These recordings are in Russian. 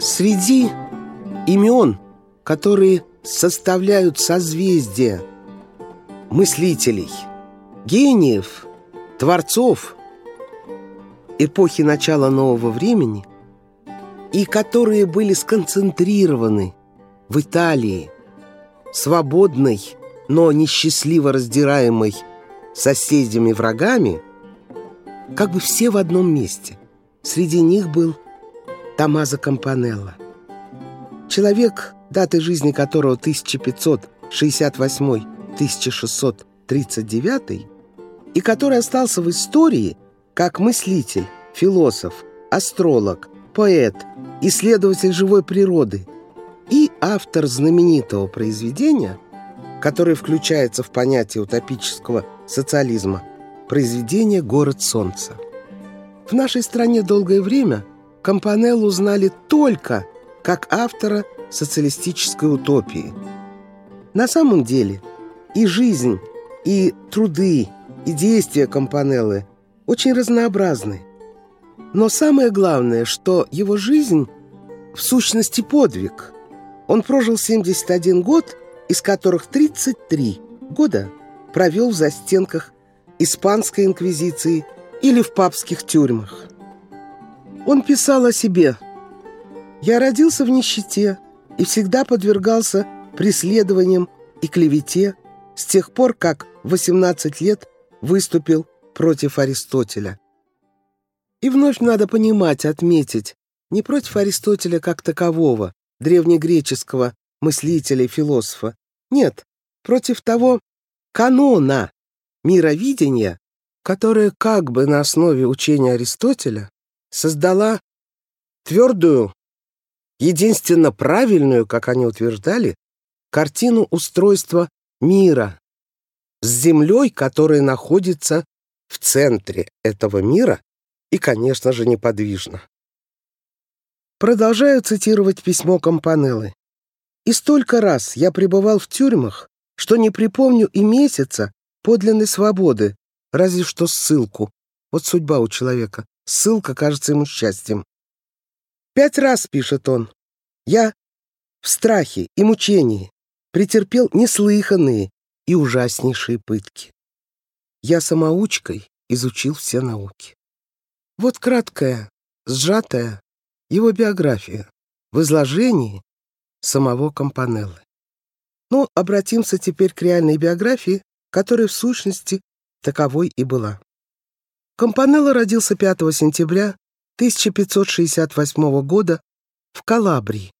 Среди имен, которые составляют созвездие мыслителей, гениев, творцов эпохи начала нового времени и которые были сконцентрированы в Италии, свободной, но несчастливо раздираемой соседями-врагами, как бы все в одном месте. Среди них был Томазо Кампанелло. Человек, даты жизни которого 1568-1639, и который остался в истории как мыслитель, философ, астролог, поэт, исследователь живой природы и автор знаменитого произведения, которое включается в понятие утопического социализма, произведение «Город солнца». В нашей стране долгое время Компанеллу узнали только как автора социалистической утопии. На самом деле и жизнь, и труды, и действия Компанеллы очень разнообразны. Но самое главное, что его жизнь в сущности подвиг. Он прожил 71 год, из которых 33 года провел в застенках Испанской инквизиции или в папских тюрьмах. Он писал о себе – я родился в нищете и всегда подвергался преследованиям и клевете с тех пор, как в 18 лет выступил против Аристотеля. И вновь надо понимать, отметить, не против Аристотеля как такового, древнегреческого мыслителя и философа. Нет, против того канона мировидения, которое как бы на основе учения Аристотеля создала твердую единственно правильную, как они утверждали, картину устройства мира с Землей, которая находится в центре этого мира и, конечно же, неподвижно. Продолжаю цитировать письмо Компанеллы. «И столько раз я пребывал в тюрьмах, что не припомню и месяца подлинной свободы, разве что ссылку. Вот судьба у человека. Ссылка кажется ему счастьем. Пять раз, пишет он, я в страхе и мучении претерпел неслыханные и ужаснейшие пытки. Я самоучкой изучил все науки. Вот краткая, сжатая его биография в изложении самого Компанеллы. Но обратимся теперь к реальной биографии, которая в сущности таковой и была. Компанелло родился 5 сентября 1568 года в Калабрии,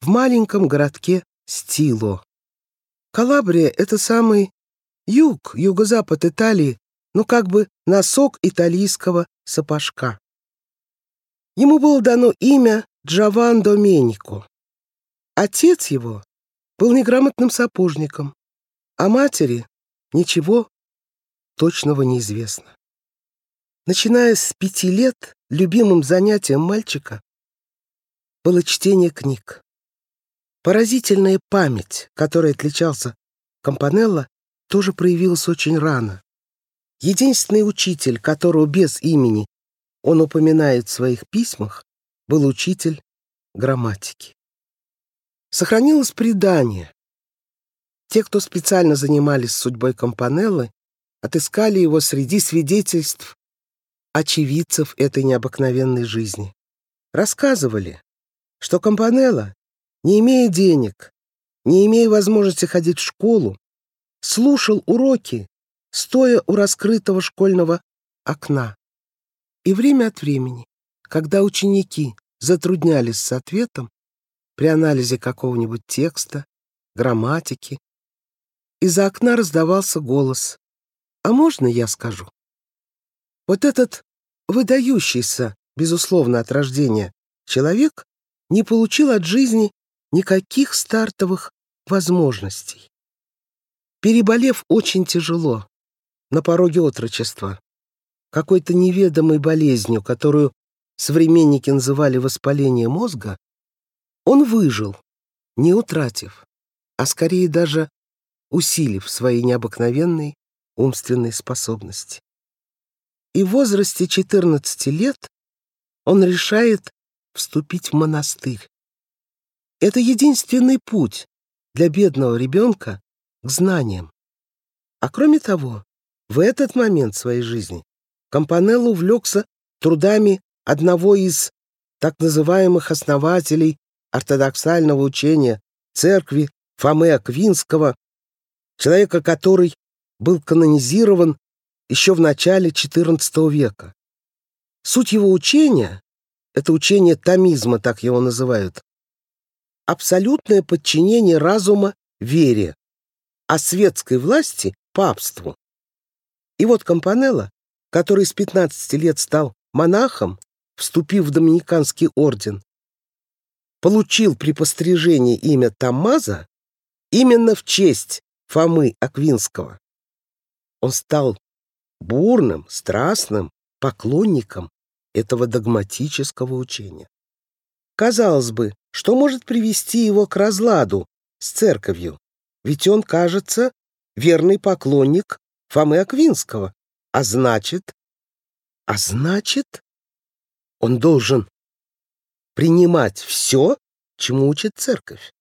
в маленьком городке Стило. Калабрия — это самый юг, юго-запад Италии, ну как бы носок итальянского сапожка. Ему было дано имя Джован Доменико. Отец его был неграмотным сапожником, а матери ничего точного неизвестно. Начиная с пяти лет, любимым занятием мальчика было чтение книг. Поразительная память, которой отличался Компанелло, тоже проявилась очень рано. Единственный учитель, которого без имени он упоминает в своих письмах, был учитель грамматики. Сохранилось предание. Те, кто специально занимались судьбой Компанеллы, отыскали его среди свидетельств очевидцев этой необыкновенной жизни. Рассказывали, что Компанелло, не имея денег, не имея возможности ходить в школу, слушал уроки, стоя у раскрытого школьного окна. И время от времени, когда ученики затруднялись с ответом при анализе какого-нибудь текста, грамматики, из-за окна раздавался голос «А можно я скажу?» Вот этот выдающийся, безусловно, от рождения человек не получил от жизни никаких стартовых возможностей. Переболев очень тяжело, на пороге отрочества, какой-то неведомой болезнью, которую современники называли воспаление мозга, он выжил, не утратив, а скорее даже усилив свои необыкновенные умственные способности и в возрасте 14 лет он решает вступить в монастырь. Это единственный путь для бедного ребенка к знаниям. А кроме того, в этот момент своей жизни Компанелло увлекся трудами одного из так называемых основателей ортодоксального учения церкви Фомы Аквинского, человека, который был канонизирован еще в начале XIV века. Суть его учения — это учение томизма, так его называют, абсолютное подчинение разума вере, а светской власти — папству. И вот Компанелло, который с 15 лет стал монахом, вступив в Доминиканский орден, получил при пострижении имя Тамаза именно в честь Фомы Аквинского. Он стал бурным, страстным поклонником этого догматического учения. Казалось бы, что может привести его к разладу с церковью? Ведь он, кажется, верный поклонник Фомы Аквинского, а значит... А значит, он должен принимать все, чему учит церковь.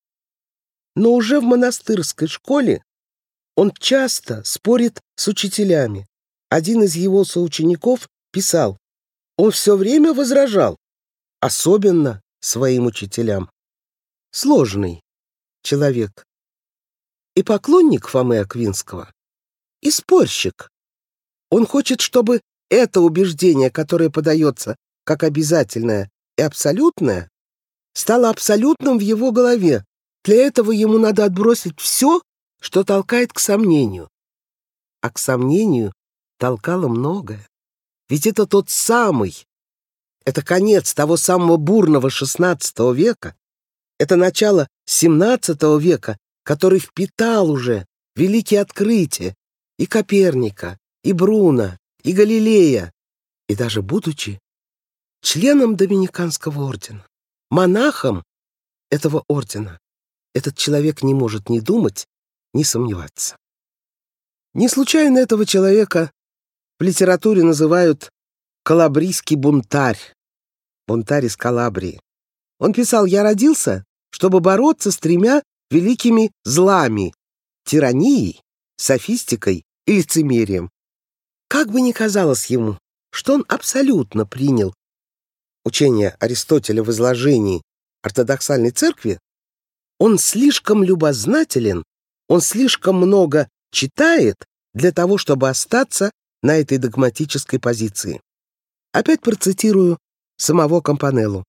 Но уже в монастырской школе он часто спорит с учителями. Один из его соучеников писал, он все время возражал, особенно своим учителям. Сложный человек. И поклонник Фомы Аквинского, и спорщик. Он хочет, чтобы это убеждение, которое подается как обязательное и абсолютное, стало абсолютным в его голове. Для этого ему надо отбросить все, что толкает к сомнению. А к сомнению толкало многое. Ведь это тот самый, это конец того самого бурного XVI века, это начало XVII века, который впитал уже великие открытия и Коперника, и Бруна, и Галилея, и даже будучи членом Доминиканского ордена, монахом этого ордена, этот человек не может ни думать, ни сомневаться. Не случайно этого человека в литературе называют «калабрийский бунтарь», бунтарь из Калабрии. Он писал «Я родился, чтобы бороться с тремя великими злами — тиранией, софистикой и лицемерием». Как бы ни казалось ему, что он абсолютно принял учение Аристотеля в изложении ортодоксальной церкви, он слишком любознателен, он слишком много читает для того, чтобы остаться на этой догматической позиции. Опять процитирую самого Компанеллу.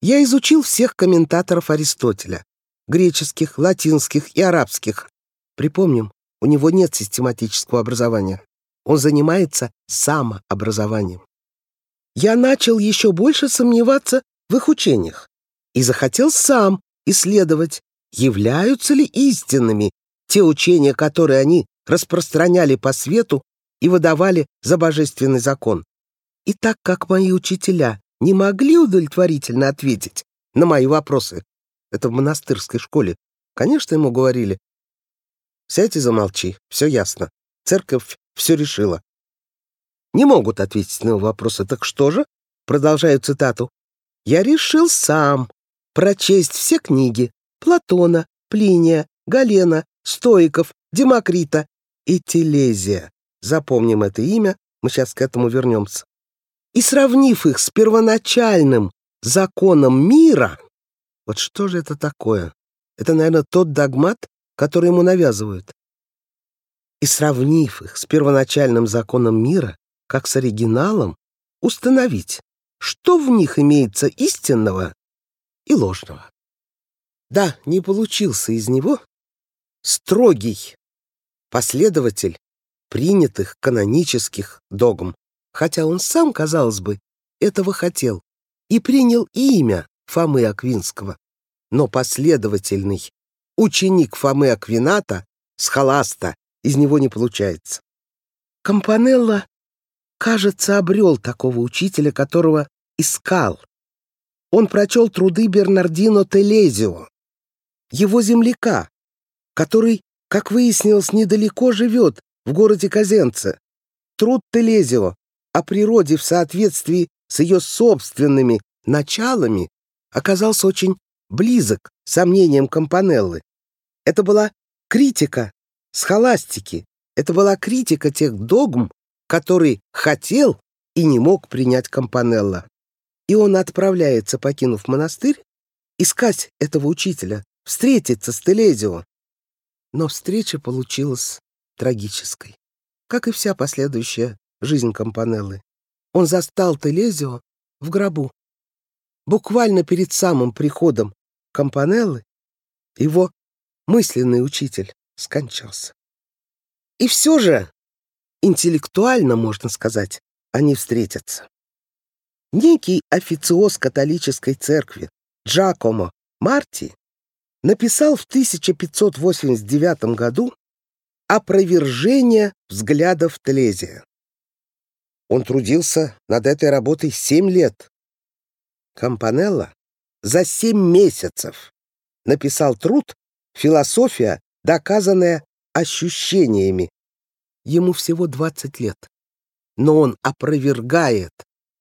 Я изучил всех комментаторов Аристотеля, греческих, латинских и арабских. Припомним, у него нет систематического образования. Он занимается самообразованием. Я начал еще больше сомневаться в их учениях и захотел сам исследовать, являются ли истинными те учения, которые они распространяли по свету и выдавали за божественный закон. И так как мои учителя не могли удовлетворительно ответить на мои вопросы. Это в монастырской школе. Конечно, ему говорили. Сядь и замолчи, все ясно. Церковь все решила. Не могут ответить на вопросы. Так что же? Продолжаю цитату. Я решил сам прочесть все книги Платона, Плиния, Галена, Стоиков, Демокрита и Телезия. Запомним это имя, мы сейчас к этому вернемся и сравнив их с первоначальным законом мира, вот что же это такое? Это, наверное, тот догмат, который ему навязывают. И сравнив их с первоначальным законом мира, как с оригиналом, установить, что в них имеется истинного и ложного. Да, не получился из него строгий последователь принятых канонических догм, хотя он сам, казалось бы, этого хотел и принял имя Фомы Аквинского. Но последовательный ученик Фомы Аквината, схоласта, из него не получается. Компанелло, кажется, обрел такого учителя, которого искал. Он прочел труды Бернардино Телезио, его земляка, который, как выяснилось, недалеко живет, в городе Казенце. Труд Телезио о природе в соответствии с ее собственными началами оказался очень близок сомнениям Компанеллы. Это была критика схоластики. Это была критика тех догм, которые хотел и не мог принять Компанелла. И он отправляется, покинув монастырь, искать этого учителя, встретиться с Телезио. Но встреча получилась трагической, как и вся последующая жизнь Компанеллы. Он застал Телезио в гробу. Буквально перед самым приходом Компанеллы его мысленный учитель скончался. И все же, интеллектуально, можно сказать, они встретятся. Некий официоз католической церкви Джакомо Марти написал в 1589 году опровержение взглядов Телезия. Он трудился над этой работой семь лет. Кампанелло за семь месяцев написал труд «Философия, доказанная ощущениями». Ему всего 20 лет, но он опровергает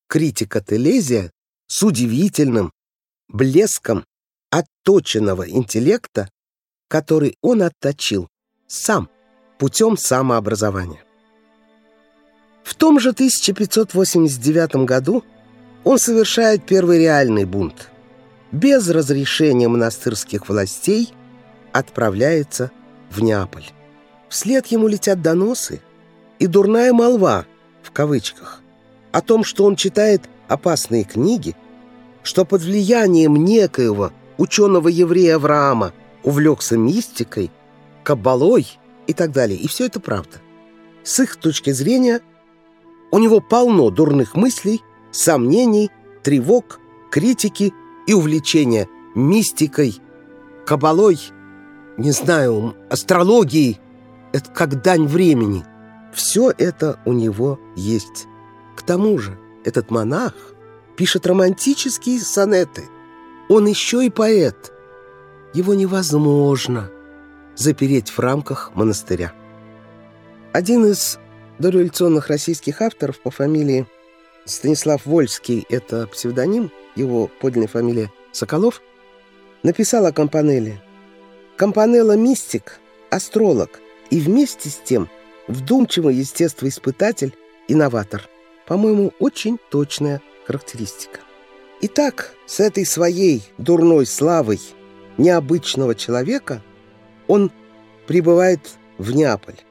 критика Телезия с удивительным блеском отточенного интеллекта, который он отточил сам путем самообразования. В том же 1589 году он совершает первый реальный бунт. Без разрешения монастырских властей отправляется в Неаполь. Вслед ему летят доносы и дурная молва, в кавычках, о том, что он читает опасные книги, что под влиянием некоего ученого-еврея Авраама увлекся мистикой, каббалой и так далее. И все это правда. С их точки зрения у него полно дурных мыслей, сомнений, тревог, критики и увлечения мистикой, кабалой, не знаю, астрологией. Это как дань времени. Все это у него есть. К тому же этот монах пишет романтические сонеты. Он еще и поэт. Его невозможно запереть в рамках монастыря. Один из дореволюционных российских авторов по фамилии Станислав Вольский, это псевдоним, его подлинная фамилия Соколов, написал о Компанелле. Компанелла – мистик, астролог и вместе с тем вдумчивый естествоиспытатель, инноватор. По-моему, очень точная характеристика. Итак, с этой своей дурной славой необычного человека он прибывает в Неаполь.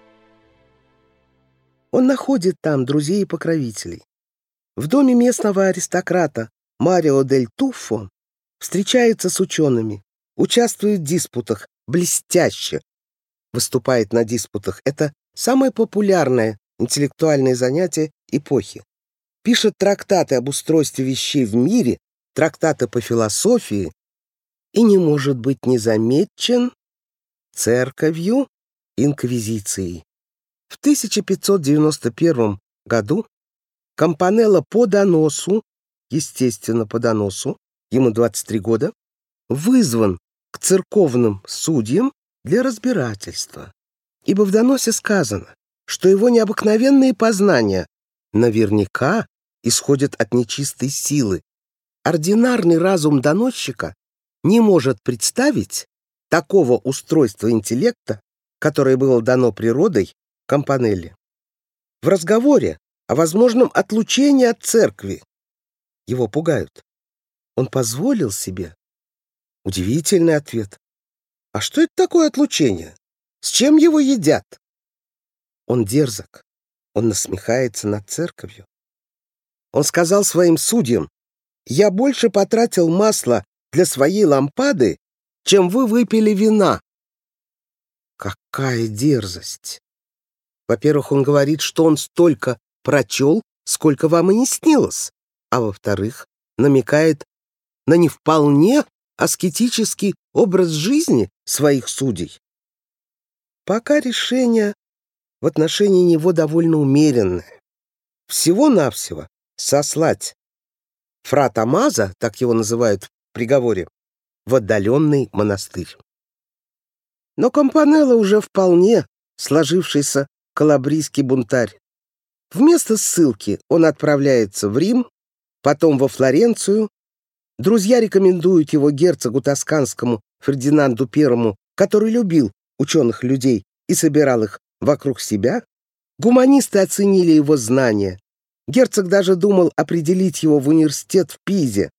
Он находит там друзей и покровителей. В доме местного аристократа Марио дель Туффо встречается с учеными, участвует в диспутах, блестяще. Выступает на диспутах. Это самое популярное интеллектуальное занятие эпохи. Пишет трактаты об устройстве вещей в мире, трактаты по философии и не может быть незамечен церковью, инквизицией. В 1591 году Компанелло по доносу, естественно, по доносу, ему 23 года, вызван к церковным судьям для разбирательства. Ибо в доносе сказано, что его необыкновенные познания наверняка исходят от нечистой силы. Ординарный разум доносчика не может представить такого устройства интеллекта, которое было дано природой Кампанелли. В разговоре о возможном отлучении от церкви его пугают. Он позволил себе. Удивительный ответ. А что это такое отлучение? С чем его едят? Он дерзок. Он насмехается над церковью. Он сказал своим судьям, «Я больше потратил масла для своей лампады, чем вы выпили вина». Какая дерзость! Во-первых, он говорит, что он столько прочел, сколько вам и не снилось, а во-вторых, намекает на не вполне аскетический образ жизни своих судей. Пока решение в отношении него довольно умеренное. Всего-навсего сослать фрата Маза, так его называют в приговоре, в отдаленный монастырь. Но Компанелло уже вполне сложившийся калабрийский бунтарь. Вместо ссылки он отправляется в Рим, потом во Флоренцию, Друзья рекомендуют его герцогу тосканскому Фердинанду I, который любил ученых людей и собирал их вокруг себя. Гуманисты оценили его знания. Герцог даже думал определить его в университет в Пизе.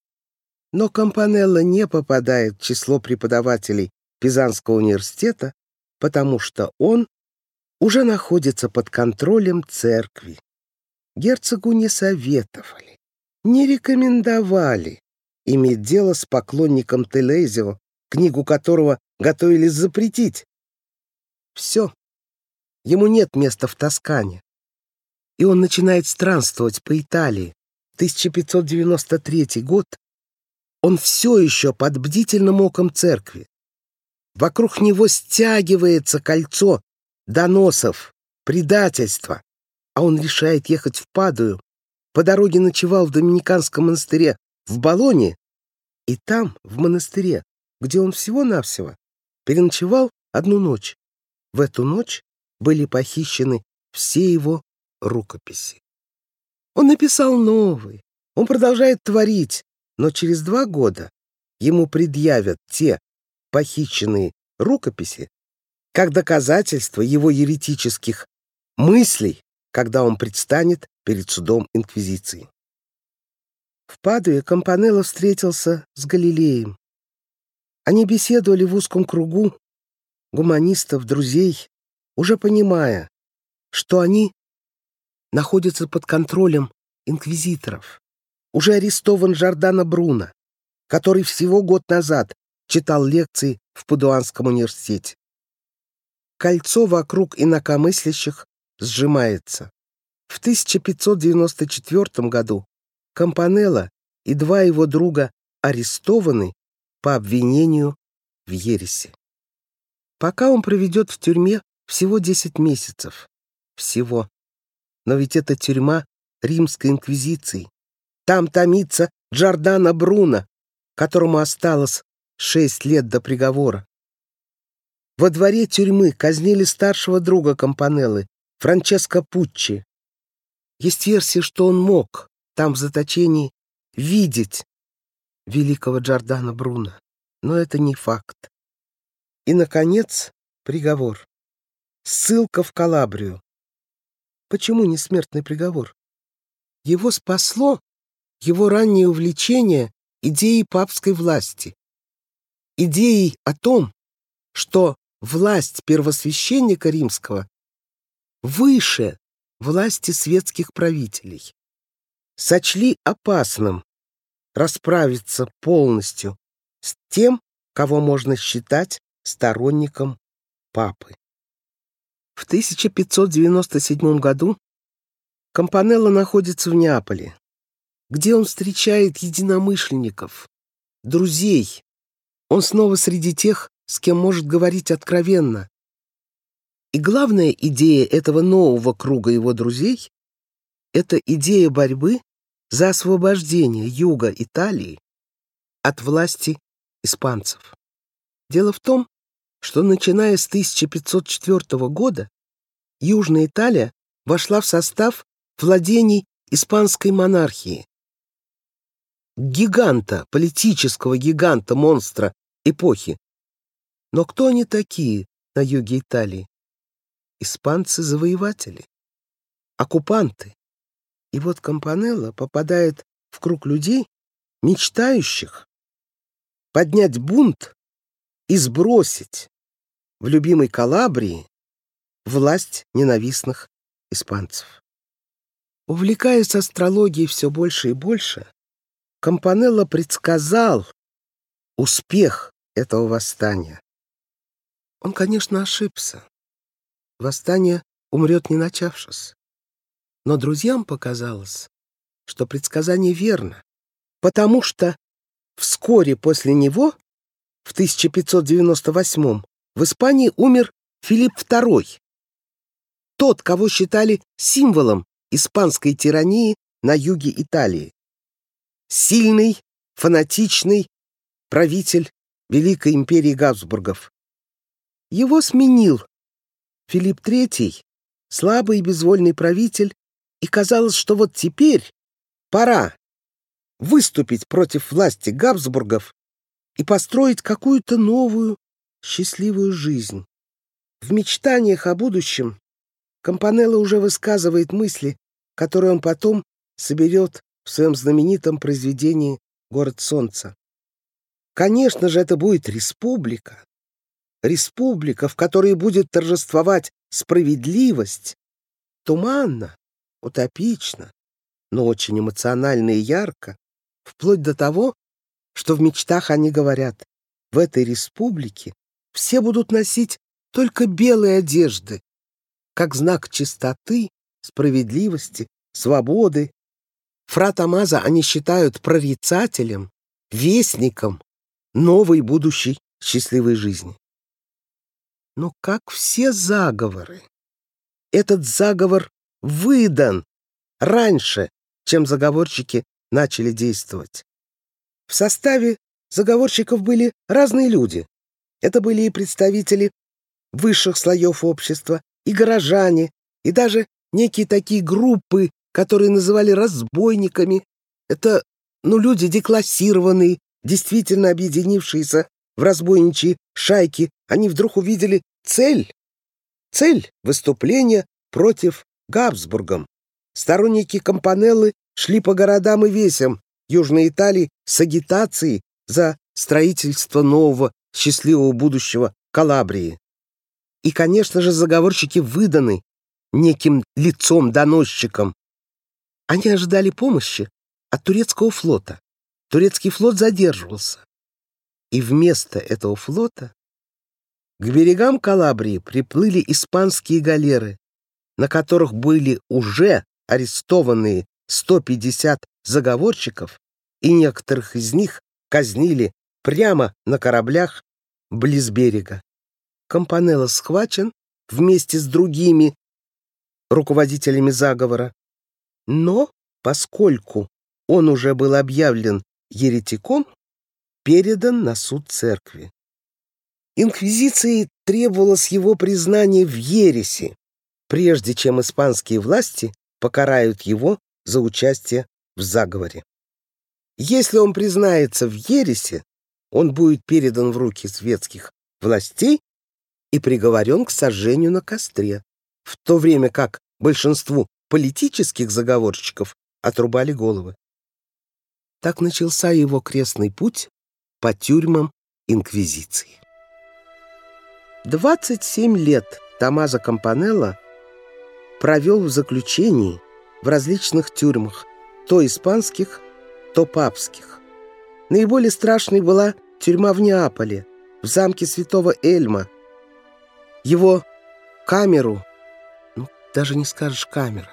Но Кампанелло не попадает в число преподавателей Пизанского университета, потому что он уже находится под контролем церкви. Герцогу не советовали, не рекомендовали иметь дело с поклонником Телезио, книгу которого готовились запретить. Все. Ему нет места в Тоскане. И он начинает странствовать по Италии. 1593 год. Он все еще под бдительным оком церкви. Вокруг него стягивается кольцо доносов, предательства, а он решает ехать в Падую. По дороге ночевал в Доминиканском монастыре в Болоне, и там, в монастыре, где он всего-навсего переночевал одну ночь. В эту ночь были похищены все его рукописи. Он написал новый, он продолжает творить, но через два года ему предъявят те похищенные рукописи как доказательство его еретических мыслей, когда он предстанет перед судом Инквизиции. В Падуе Компанелло встретился с Галилеем. Они беседовали в узком кругу гуманистов, друзей, уже понимая, что они находятся под контролем инквизиторов. Уже арестован Жордано Бруно, который всего год назад читал лекции в Падуанском университете. Кольцо вокруг инакомыслящих сжимается. В 1594 году Кампанелло и два его друга арестованы по обвинению в ереси. Пока он проведет в тюрьме всего 10 месяцев. Всего. Но ведь это тюрьма Римской инквизиции. Там томится Джордано Бруно, которому осталось 6 лет до приговора. Во дворе тюрьмы казнили старшего друга Кампанеллы, Франческо Пуччи. Есть версия, что он мог там в заточении видеть великого Джордана Бруно, но это не факт. И, наконец, приговор. Ссылка в Калабрию. Почему не смертный приговор? Его спасло его раннее увлечение идеей папской власти. Идеей о том, что власть первосвященника римского выше власти светских правителей. Сочли опасным расправиться полностью с тем, кого можно считать сторонником папы. В 1597 году Компанелло находится в Неаполе, где он встречает единомышленников, друзей. Он снова среди тех, с кем может говорить откровенно. И главная идея этого нового круга его друзей — это идея борьбы за освобождение юга Италии от власти испанцев. Дело в том, что начиная с 1504 года Южная Италия вошла в состав владений испанской монархии. Гиганта, политического гиганта, монстра эпохи, но кто они такие на юге Италии? Испанцы-завоеватели, оккупанты. И вот Компанелло попадает в круг людей, мечтающих поднять бунт и сбросить в любимой Калабрии власть ненавистных испанцев. Увлекаясь астрологией все больше и больше, Компанелло предсказал успех этого восстания. Он, конечно, ошибся. Восстание умрет не начавшись. Но друзьям показалось, что предсказание верно, потому что вскоре после него, в 1598 в Испании умер Филипп II, тот, кого считали символом испанской тирании на юге Италии. Сильный, фанатичный правитель Великой империи Габсбургов. Его сменил Филипп III, слабый и безвольный правитель, и казалось, что вот теперь пора. выступить против власти Габсбургов и построить какую-то новую счастливую жизнь. В мечтаниях о будущем Компанелло уже высказывает мысли, которые он потом соберет в своем знаменитом произведении «Город солнца». Конечно же, это будет республика. Республика, в которой будет торжествовать справедливость. Туманно, утопично, но очень эмоционально и ярко, вплоть до того, что в мечтах они говорят, в этой республике все будут носить только белые одежды, как знак чистоты, справедливости, свободы. Фра Тамаза они считают прорицателем, вестником новой будущей счастливой жизни. Но как все заговоры, этот заговор выдан раньше, чем заговорщики начали действовать. В составе заговорщиков были разные люди. Это были и представители высших слоев общества, и горожане, и даже некие такие группы, которые называли разбойниками. Это, ну, люди деклассированные, действительно объединившиеся в разбойничьи шайки. Они вдруг увидели цель. Цель выступления против Габсбургом. Сторонники Компанеллы шли по городам и весям Южной Италии с агитацией за строительство нового счастливого будущего Калабрии. И, конечно же, заговорщики выданы неким лицом-доносчиком. Они ожидали помощи от турецкого флота. Турецкий флот задерживался. И вместо этого флота к берегам Калабрии приплыли испанские галеры, на которых были уже арестованные 150 заговорщиков, и некоторых из них казнили прямо на кораблях близ берега. Компанелло схвачен вместе с другими руководителями заговора. Но, поскольку он уже был объявлен еретиком, передан на суд церкви. Инквизиции требовалось его признание в ереси, прежде чем испанские власти покарают его за участие в заговоре. Если он признается в ересе, он будет передан в руки светских властей и приговорен к сожжению на костре, в то время как большинству политических заговорщиков отрубали головы. Так начался его крестный путь по тюрьмам Инквизиции. 27 лет Томазо Кампанелло провел в заключении в различных тюрьмах, то испанских, то папских. Наиболее страшной была тюрьма в Неаполе, в замке святого Эльма, его камеру, ну, даже не скажешь камера,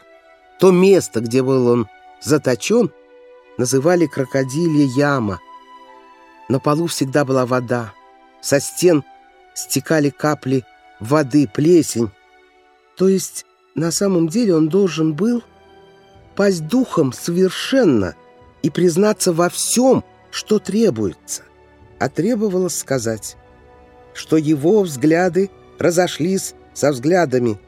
то место, где был он заточен, называли крокодилья яма. На полу всегда была вода. Со стен стекали капли воды, плесень. То есть на самом деле он должен был пасть духом совершенно и признаться во всем, что требуется. А требовалось сказать, что его взгляды разошлись со взглядами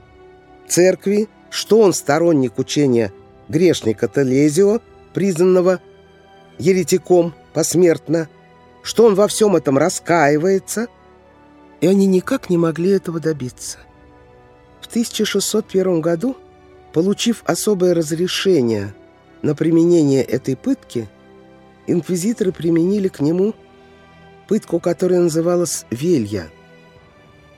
церкви, что он сторонник учения грешника Телезио, признанного еретиком посмертно, что он во всем этом раскаивается, и они никак не могли этого добиться. В 1601 году, получив особое разрешение на применение этой пытки, инквизиторы применили к нему пытку, которая называлась «велья»,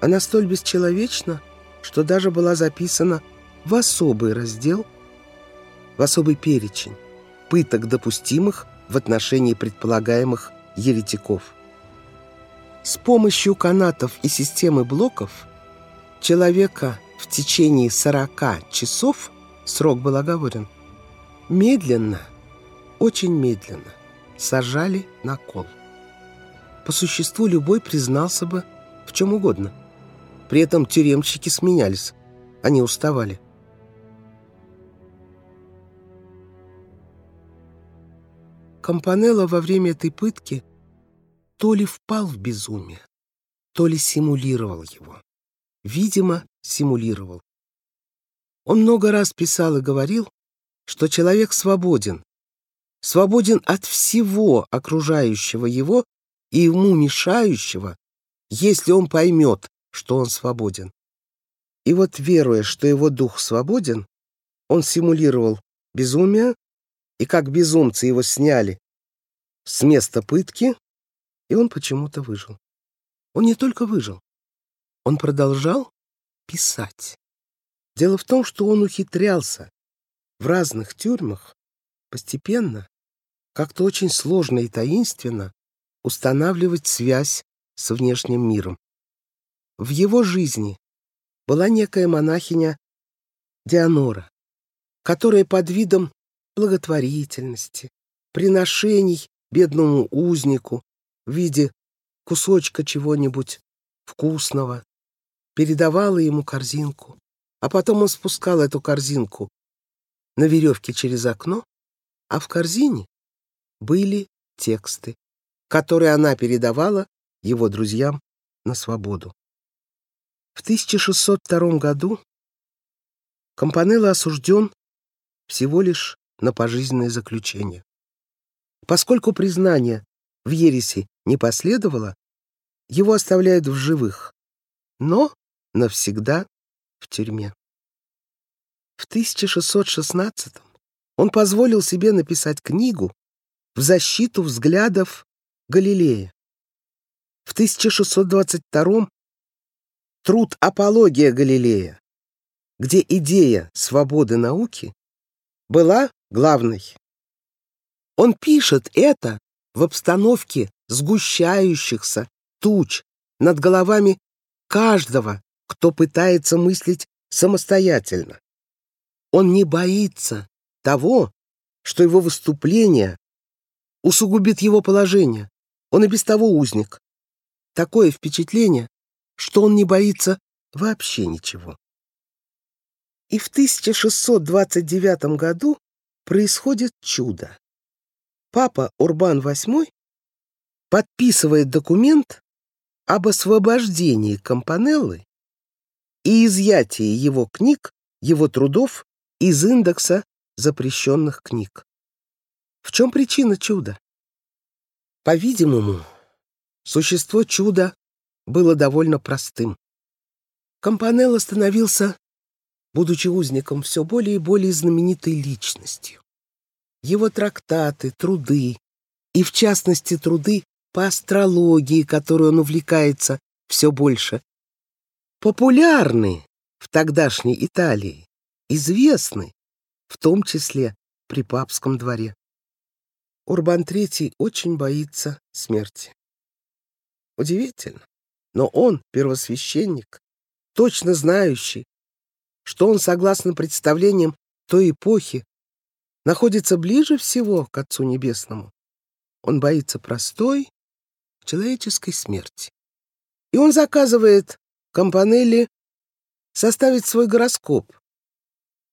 она столь бесчеловечна, что даже была записана в особый раздел, в особый перечень пыток, допустимых в отношении предполагаемых еретиков. С помощью канатов и системы блоков человека в течение 40 часов, срок был оговорен, медленно, очень медленно сажали на кол. По существу любой признался бы в чем угодно – при этом тюремщики сменялись. Они уставали. Компанелло во время этой пытки то ли впал в безумие, то ли симулировал его. Видимо, симулировал. Он много раз писал и говорил, что человек свободен, свободен от всего окружающего его и ему мешающего, если он поймет, что он свободен. И вот, веруя, что его дух свободен, он симулировал безумие, и как безумцы его сняли с места пытки, и он почему-то выжил. Он не только выжил, он продолжал писать. Дело в том, что он ухитрялся в разных тюрьмах постепенно, как-то очень сложно и таинственно устанавливать связь с внешним миром. В его жизни была некая монахиня Дианора, которая под видом благотворительности, приношений бедному узнику в виде кусочка чего-нибудь вкусного, передавала ему корзинку, а потом он спускал эту корзинку на веревке через окно, а в корзине были тексты, которые она передавала его друзьям на свободу. В 1602 году Компанелло осужден всего лишь на пожизненное заключение. Поскольку признание в ереси не последовало, его оставляют в живых, но навсегда в тюрьме. В 1616 он позволил себе написать книгу в защиту взглядов Галилея. В 1622 труд «Апология Галилея», где идея свободы науки была главной. Он пишет это в обстановке сгущающихся туч над головами каждого, кто пытается мыслить самостоятельно. Он не боится того, что его выступление усугубит его положение. Он и без того узник. Такое впечатление, что он не боится вообще ничего. И в 1629 году происходит чудо. Папа Урбан VIII подписывает документ об освобождении Компанеллы и изъятии его книг, его трудов из индекса запрещенных книг. В чем причина чуда? По-видимому, существо чуда было довольно простым. Компанелло становился, будучи узником, все более и более знаменитой личностью. Его трактаты, труды, и в частности труды по астрологии, которой он увлекается все больше, популярны в тогдашней Италии, известны, в том числе при папском дворе. Урбан III очень боится смерти. Удивительно, но он, первосвященник, точно знающий, что он, согласно представлениям той эпохи, находится ближе всего к Отцу Небесному. Он боится простой человеческой смерти. И он заказывает Компанелли составить свой гороскоп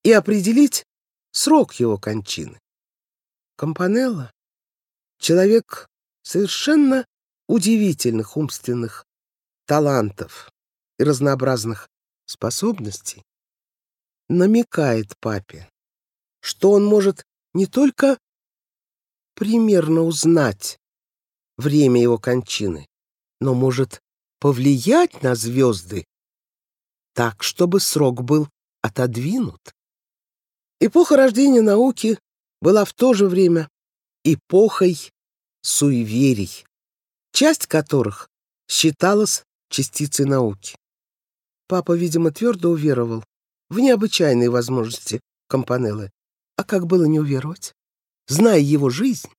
и определить срок его кончины. Компанелло — человек совершенно удивительных умственных талантов и разнообразных способностей, намекает папе, что он может не только примерно узнать время его кончины, но может повлиять на звезды так, чтобы срок был отодвинут. Эпоха рождения науки была в то же время эпохой суеверий, часть которых считалась частицей науки. Папа, видимо, твердо уверовал в необычайные возможности Компанеллы. А как было не уверовать? Зная его жизнь,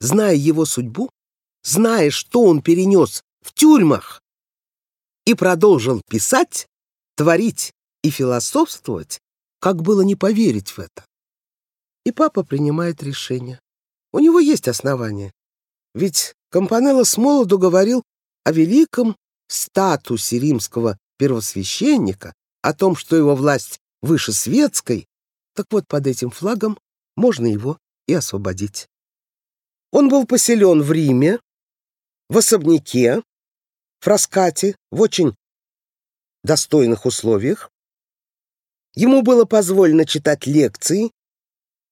зная его судьбу, зная, что он перенес в тюрьмах и продолжил писать, творить и философствовать, как было не поверить в это? И папа принимает решение. У него есть основания. Ведь Компанелло с молоду говорил о великом статусе римского первосвященника, о том, что его власть выше светской, так вот под этим флагом можно его и освободить. Он был поселен в Риме, в особняке, в Раскате, в очень достойных условиях, Ему было позволено читать лекции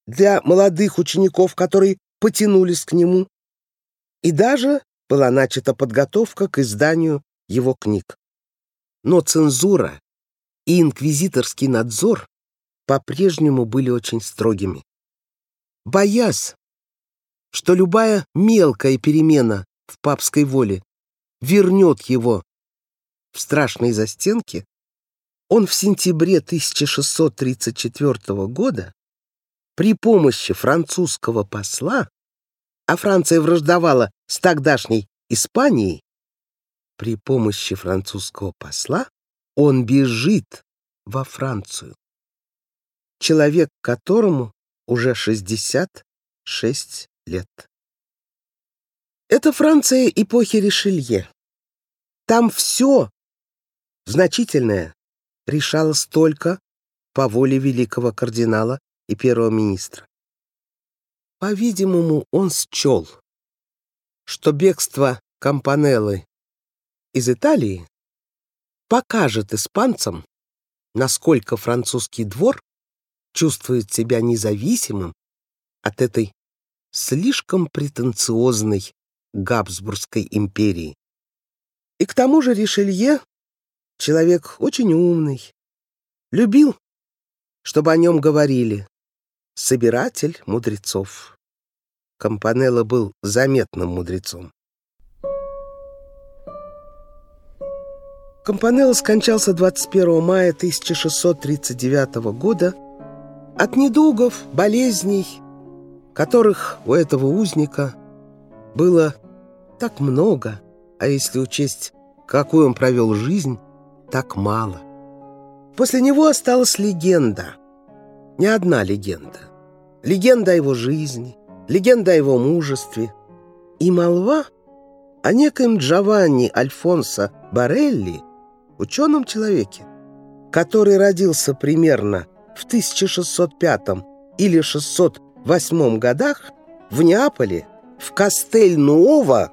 для молодых учеников, которые потянулись к нему, и даже была начата подготовка к изданию его книг. Но цензура и инквизиторский надзор по-прежнему были очень строгими. Боясь, что любая мелкая перемена в папской воле вернет его в страшные застенки, он в сентябре 1634 года при помощи французского посла, а Франция враждовала с тогдашней Испанией, при помощи французского посла он бежит во Францию. Человек, которому уже 66 лет. Это Франция эпохи Ришелье. Там все значительное решалось только по воле великого кардинала и первого министра. По-видимому, он счел, что бегство Кампанеллы из Италии покажет испанцам, насколько французский двор чувствует себя независимым от этой слишком претенциозной Габсбургской империи. И к тому же Ришелье — человек очень умный, любил, чтобы о нем говорили, собиратель мудрецов. Компанелло был заметным мудрецом. Компанелло скончался 21 мая 1639 года от недугов, болезней, которых у этого узника было так много, а если учесть, какую он провел жизнь, так мало. После него осталась легенда. Не одна легенда. Легенда о его жизни, легенда о его мужестве. И молва о некоем Джованни Альфонсо Барелли, ученом человеке, который родился примерно в 1605 или 608 годах в Неаполе, в Кастель-Нуово,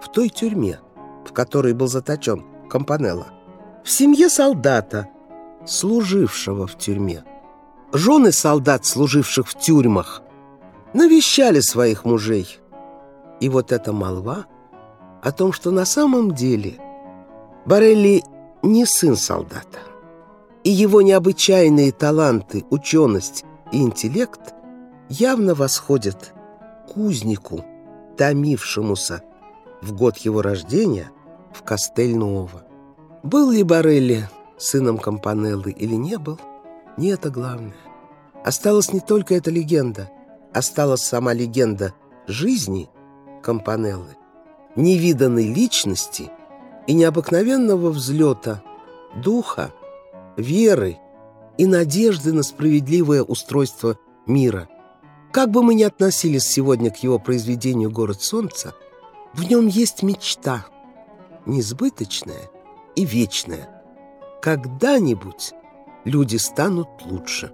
в той тюрьме, в которой был заточен Компанелло, в семье солдата, служившего в тюрьме. Жены солдат, служивших в тюрьмах, навещали своих мужей. И вот эта молва о том, что на самом деле Барелли не сын солдата, и его необычайные таланты, ученость и интеллект явно восходят кузнику, томившемуся в год его рождения в Кастель-Нуово. Был ли Барелли сыном Компанеллы или не был, не это главное. Осталась не только эта легенда, осталась сама легенда жизни Компанеллы, невиданной личности и необыкновенного взлета духа, веры и надежды на справедливое устройство мира. Как бы мы ни относились сегодня к его произведению «Город солнца», в нем есть мечта, несбыточная и вечная. Когда-нибудь люди станут лучше.